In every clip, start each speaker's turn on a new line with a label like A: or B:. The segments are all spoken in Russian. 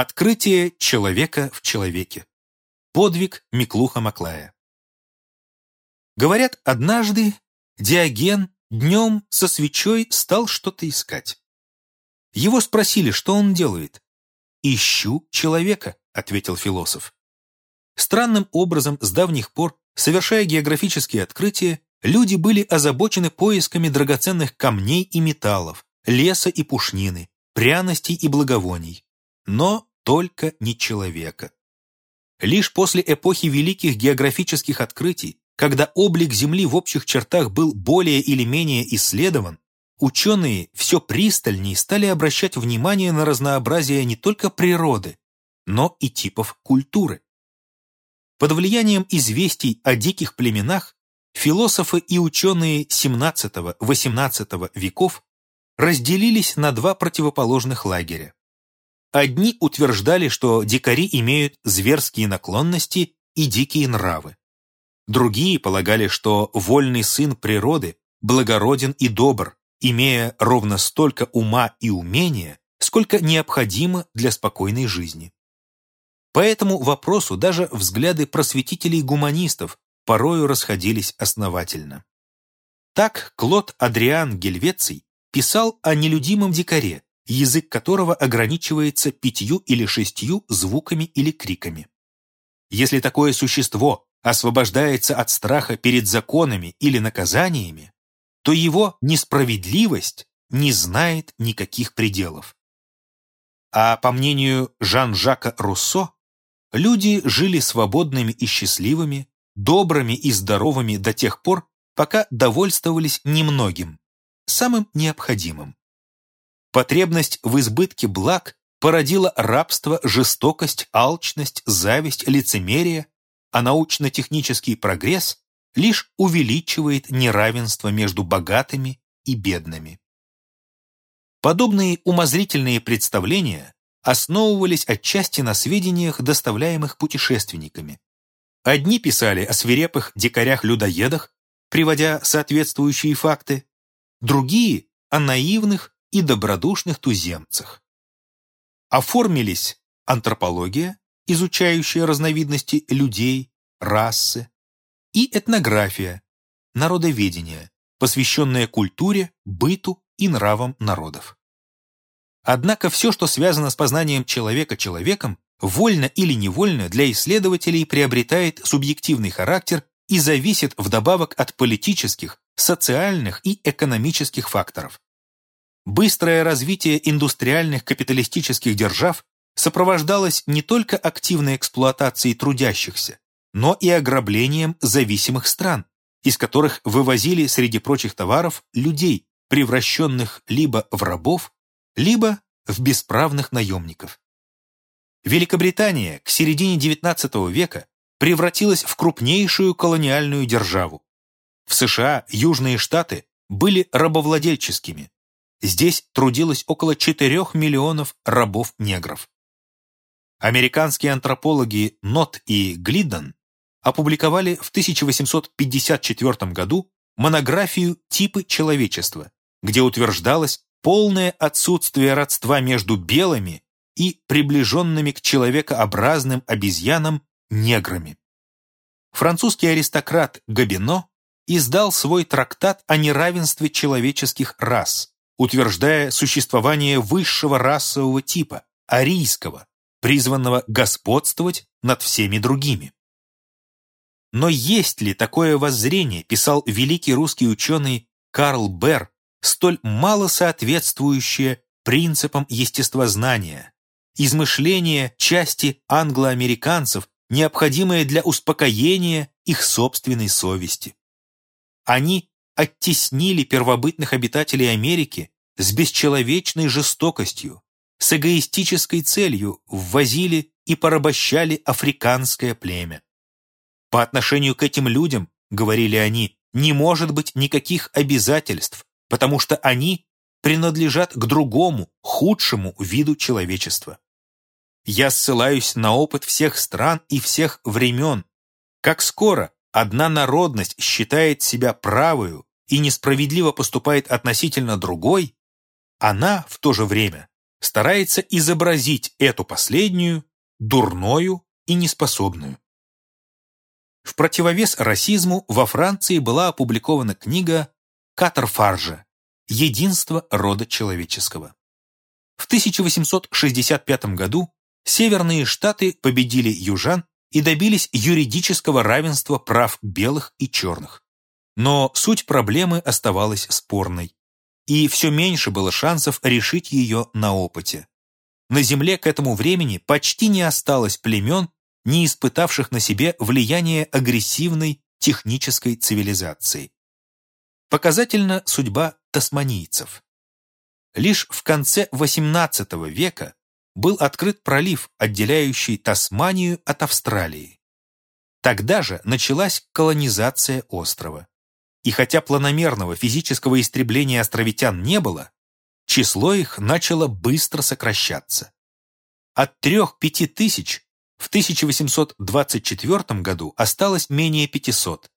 A: Открытие человека в человеке. Подвиг Миклуха Маклая. Говорят, однажды Диоген днем со свечой стал что-то искать. Его спросили, что он делает. «Ищу человека», — ответил философ. Странным образом с давних пор, совершая географические открытия, люди были озабочены поисками драгоценных камней и металлов, леса и пушнины, пряностей и благовоний. Но только не человека. Лишь после эпохи великих географических открытий, когда облик Земли в общих чертах был более или менее исследован, ученые все пристальнее стали обращать внимание на разнообразие не только природы, но и типов культуры. Под влиянием известий о диких племенах философы и ученые XVII-XVIII веков разделились на два противоположных лагеря. Одни утверждали, что дикари имеют зверские наклонности и дикие нравы. Другие полагали, что вольный сын природы благороден и добр, имея ровно столько ума и умения, сколько необходимо для спокойной жизни. По этому вопросу даже взгляды просветителей-гуманистов порою расходились основательно. Так Клод Адриан Гельвеций писал о нелюдимом дикаре, язык которого ограничивается пятью или шестью звуками или криками. Если такое существо освобождается от страха перед законами или наказаниями, то его несправедливость не знает никаких пределов. А по мнению Жан-Жака Руссо, люди жили свободными и счастливыми, добрыми и здоровыми до тех пор, пока довольствовались немногим, самым необходимым. Потребность в избытке благ породила рабство, жестокость, алчность, зависть, лицемерие, а научно-технический прогресс лишь увеличивает неравенство между богатыми и бедными. Подобные умозрительные представления основывались отчасти на сведениях, доставляемых путешественниками. Одни писали о свирепых дикарях-людоедах, приводя соответствующие факты, другие – о наивных и добродушных туземцах. Оформились антропология, изучающая разновидности людей, расы, и этнография, народоведение, посвященное культуре, быту и нравам народов. Однако все, что связано с познанием человека человеком, вольно или невольно для исследователей приобретает субъективный характер и зависит вдобавок от политических, социальных и экономических факторов. Быстрое развитие индустриальных капиталистических держав сопровождалось не только активной эксплуатацией трудящихся, но и ограблением зависимых стран, из которых вывозили среди прочих товаров людей, превращенных либо в рабов, либо в бесправных наемников. Великобритания к середине XIX века превратилась в крупнейшую колониальную державу. В США Южные Штаты были рабовладельческими, Здесь трудилось около 4 миллионов рабов-негров. Американские антропологи Нот и Глиддон опубликовали в 1854 году монографию «Типы человечества», где утверждалось полное отсутствие родства между белыми и приближенными к человекообразным обезьянам неграми. Французский аристократ Габино издал свой трактат о неравенстве человеческих рас, утверждая существование высшего расового типа, арийского, призванного господствовать над всеми другими. Но есть ли такое воззрение, писал великий русский ученый Карл Берр, столь мало соответствующее принципам естествознания, измышления части англоамериканцев, необходимое для успокоения их собственной совести. Они оттеснили первобытных обитателей Америки с бесчеловечной жестокостью, с эгоистической целью ввозили и порабощали африканское племя. По отношению к этим людям, говорили они, не может быть никаких обязательств, потому что они принадлежат к другому, худшему виду человечества. Я ссылаюсь на опыт всех стран и всех времен. Как скоро одна народность считает себя правою и несправедливо поступает относительно другой, она в то же время старается изобразить эту последнюю, дурною и неспособную. В противовес расизму во Франции была опубликована книга Катерфаржа «Единство рода человеческого». В 1865 году Северные Штаты победили южан и добились юридического равенства прав белых и черных. Но суть проблемы оставалась спорной, и все меньше было шансов решить ее на опыте. На Земле к этому времени почти не осталось племен, не испытавших на себе влияние агрессивной технической цивилизации. Показательна судьба тасманийцев. Лишь в конце XVIII века был открыт пролив, отделяющий Тасманию от Австралии. Тогда же началась колонизация острова. И хотя планомерного физического истребления островитян не было, число их начало быстро сокращаться. От 3-5 тысяч в 1824 году осталось менее 500,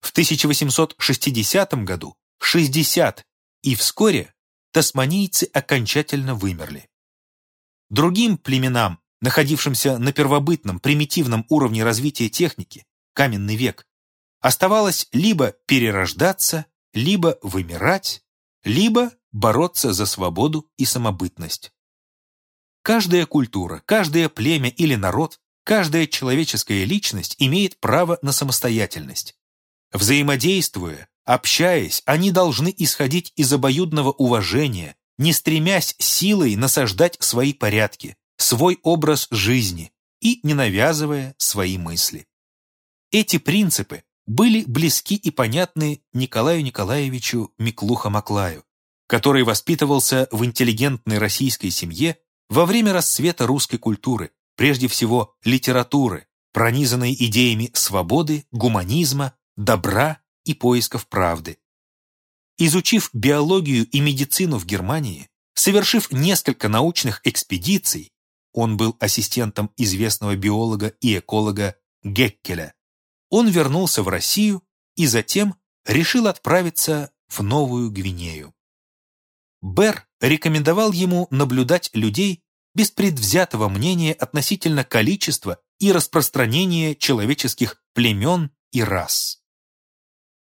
A: в 1860 году 60, и вскоре тасманийцы окончательно вымерли. Другим племенам, находившимся на первобытном, примитивном уровне развития техники, каменный век, оставалось либо перерождаться, либо вымирать, либо бороться за свободу и самобытность. Каждая культура, каждое племя или народ, каждая человеческая личность имеет право на самостоятельность. Взаимодействуя, общаясь, они должны исходить из обоюдного уважения, не стремясь силой насаждать свои порядки, свой образ жизни и не навязывая свои мысли. Эти принципы были близки и понятны Николаю Николаевичу Миклуха-Маклаю, который воспитывался в интеллигентной российской семье во время расцвета русской культуры, прежде всего литературы, пронизанной идеями свободы, гуманизма, добра и поисков правды, Изучив биологию и медицину в Германии, совершив несколько научных экспедиций, он был ассистентом известного биолога и эколога Геккеля, он вернулся в Россию и затем решил отправиться в Новую Гвинею. Бер рекомендовал ему наблюдать людей без предвзятого мнения относительно количества и распространения человеческих племен и рас.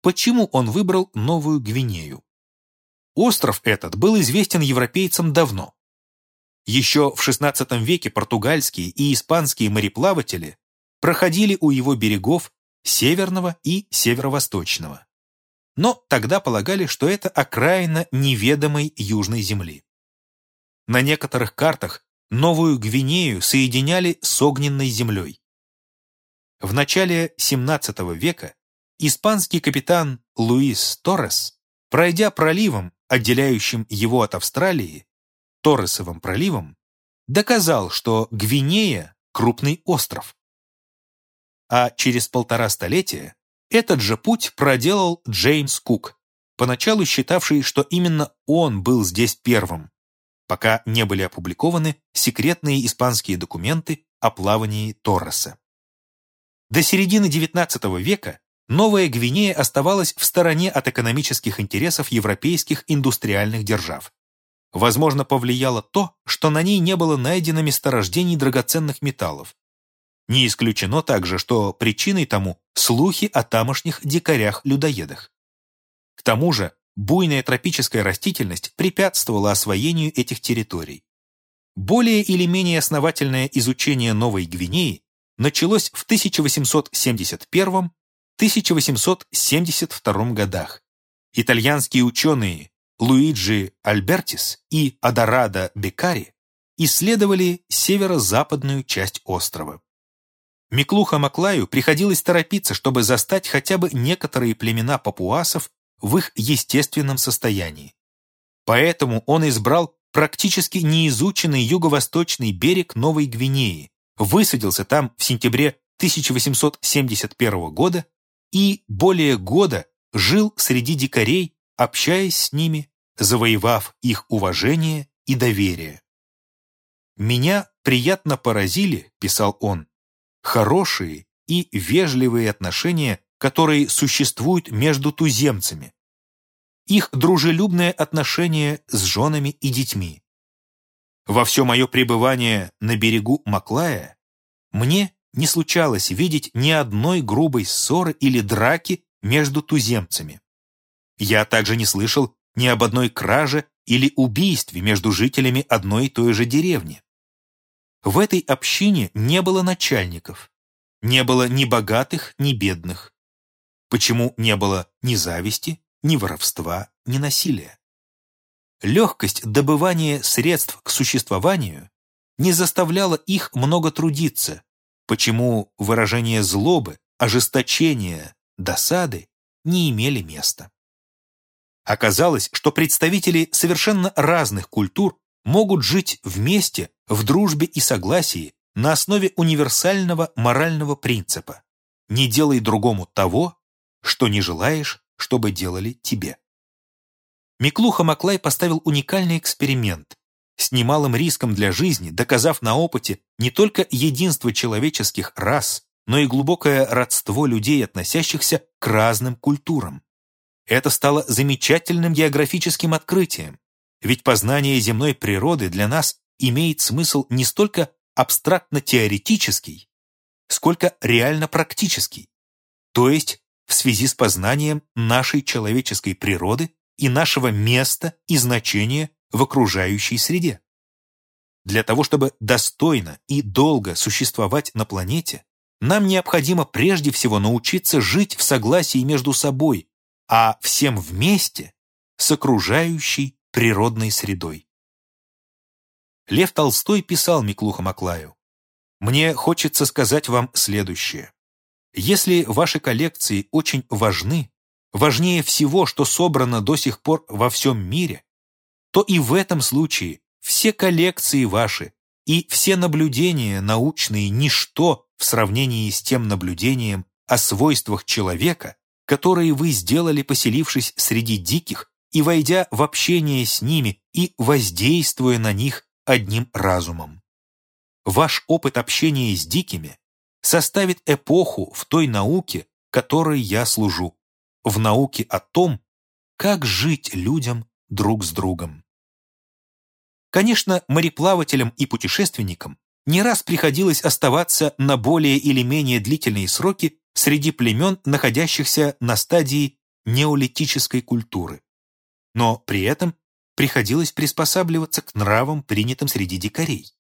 A: Почему он выбрал Новую Гвинею? Остров этот был известен европейцам давно. Еще в XVI веке португальские и испанские мореплаватели проходили у его берегов северного и северо-восточного. Но тогда полагали, что это окраина неведомой южной земли. На некоторых картах Новую Гвинею соединяли с огненной землей. В начале XVII века Испанский капитан Луис Торрес, пройдя проливом, отделяющим его от Австралии, Торресовым проливом, доказал, что Гвинея – крупный остров. А через полтора столетия этот же путь проделал Джеймс Кук, поначалу считавший, что именно он был здесь первым, пока не были опубликованы секретные испанские документы о плавании Торреса. До середины XIX века Новая Гвинея оставалась в стороне от экономических интересов европейских индустриальных держав. Возможно, повлияло то, что на ней не было найдено месторождений драгоценных металлов. Не исключено также, что причиной тому слухи о тамошних дикарях-людоедах. К тому же, буйная тропическая растительность препятствовала освоению этих территорий. Более или менее основательное изучение Новой Гвинеи началось в 1871 1872 годах итальянские ученые Луиджи Альбертис и Адорадо Бекари исследовали северо-западную часть острова. Миклуха Маклаю приходилось торопиться, чтобы застать хотя бы некоторые племена папуасов в их естественном состоянии. Поэтому он избрал практически неизученный юго-восточный берег Новой Гвинеи, высадился там в сентябре 1871 года и более года жил среди дикарей, общаясь с ними, завоевав их уважение и доверие. «Меня приятно поразили», — писал он, «хорошие и вежливые отношения, которые существуют между туземцами, их дружелюбное отношение с женами и детьми. Во все мое пребывание на берегу Маклая мне не случалось видеть ни одной грубой ссоры или драки между туземцами. Я также не слышал ни об одной краже или убийстве между жителями одной и той же деревни. В этой общине не было начальников, не было ни богатых, ни бедных. Почему не было ни зависти, ни воровства, ни насилия? Легкость добывания средств к существованию не заставляла их много трудиться, почему выражение злобы, ожесточения, досады не имели места. Оказалось, что представители совершенно разных культур могут жить вместе в дружбе и согласии на основе универсального морального принципа «не делай другому того, что не желаешь, чтобы делали тебе». Миклуха Маклай поставил уникальный эксперимент, с немалым риском для жизни, доказав на опыте не только единство человеческих рас, но и глубокое родство людей, относящихся к разным культурам. Это стало замечательным географическим открытием, ведь познание земной природы для нас имеет смысл не столько абстрактно-теоретический, сколько реально-практический, то есть в связи с познанием нашей человеческой природы и нашего места и значения в окружающей среде. Для того, чтобы достойно и долго существовать на планете, нам необходимо прежде всего научиться жить в согласии между собой, а всем вместе с окружающей природной средой. Лев Толстой писал Миклуха Маклаю, «Мне хочется сказать вам следующее. Если ваши коллекции очень важны, важнее всего, что собрано до сих пор во всем мире, то и в этом случае все коллекции ваши и все наблюдения научные – ничто в сравнении с тем наблюдением о свойствах человека, которые вы сделали, поселившись среди диких и войдя в общение с ними и воздействуя на них одним разумом. Ваш опыт общения с дикими составит эпоху в той науке, которой я служу, в науке о том, как жить людям друг с другом. Конечно, мореплавателям и путешественникам не раз приходилось оставаться на более или менее длительные сроки среди племен, находящихся на стадии неолитической культуры. Но при этом приходилось приспосабливаться к нравам, принятым среди дикарей.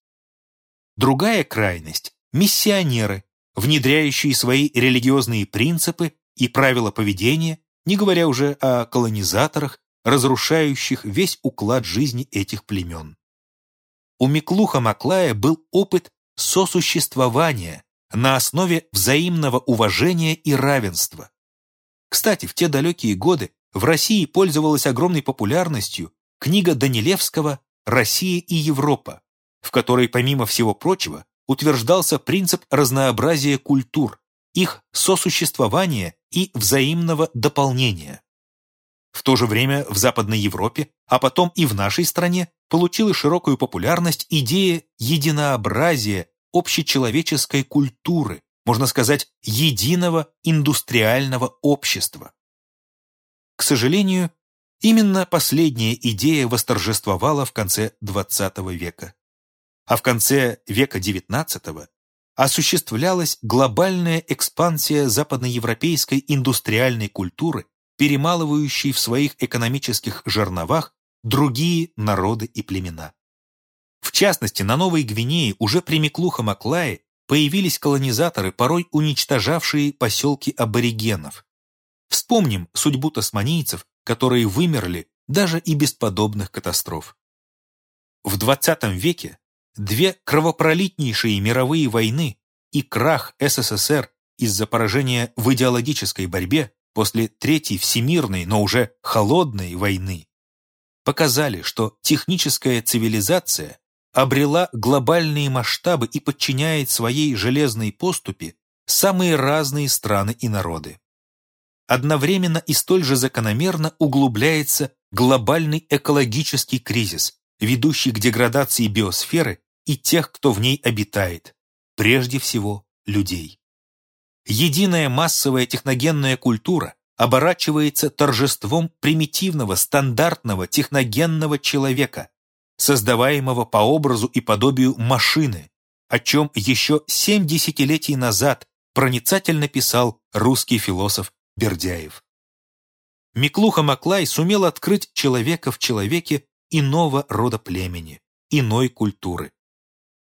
A: Другая крайность – миссионеры, внедряющие свои религиозные принципы и правила поведения, не говоря уже о колонизаторах, разрушающих весь уклад жизни этих племен. У Миклуха Маклая был опыт сосуществования на основе взаимного уважения и равенства. Кстати, в те далекие годы в России пользовалась огромной популярностью книга Данилевского «Россия и Европа», в которой, помимо всего прочего, утверждался принцип разнообразия культур, их сосуществования и взаимного дополнения. В то же время в Западной Европе, а потом и в нашей стране, получила широкую популярность идея единообразия общечеловеческой культуры, можно сказать, единого индустриального общества. К сожалению, именно последняя идея восторжествовала в конце XX века. А в конце века XIX осуществлялась глобальная экспансия западноевропейской индустриальной культуры перемалывающий в своих экономических жерновах другие народы и племена. В частности, на Новой Гвинее уже при Миклуха-Маклае появились колонизаторы, порой уничтожавшие поселки аборигенов. Вспомним судьбу тасманийцев, которые вымерли даже и без подобных катастроф. В XX веке две кровопролитнейшие мировые войны и крах СССР из-за поражения в идеологической борьбе после Третьей Всемирной, но уже холодной войны, показали, что техническая цивилизация обрела глобальные масштабы и подчиняет своей железной поступе самые разные страны и народы. Одновременно и столь же закономерно углубляется глобальный экологический кризис, ведущий к деградации биосферы и тех, кто в ней обитает, прежде всего людей. Единая массовая техногенная культура оборачивается торжеством примитивного, стандартного техногенного человека, создаваемого по образу и подобию машины, о чем еще семь десятилетий назад проницательно писал русский философ Бердяев. Миклуха Маклай сумел открыть человека в человеке иного рода племени, иной культуры.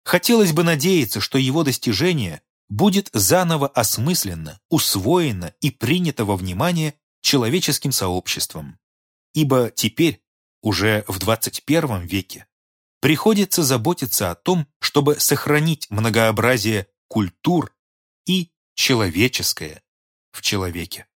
A: Хотелось бы надеяться, что его достижение будет заново осмысленно, усвоено и принято во внимание человеческим сообществом. Ибо теперь, уже в 21 веке, приходится заботиться о том, чтобы сохранить многообразие культур и человеческое в человеке.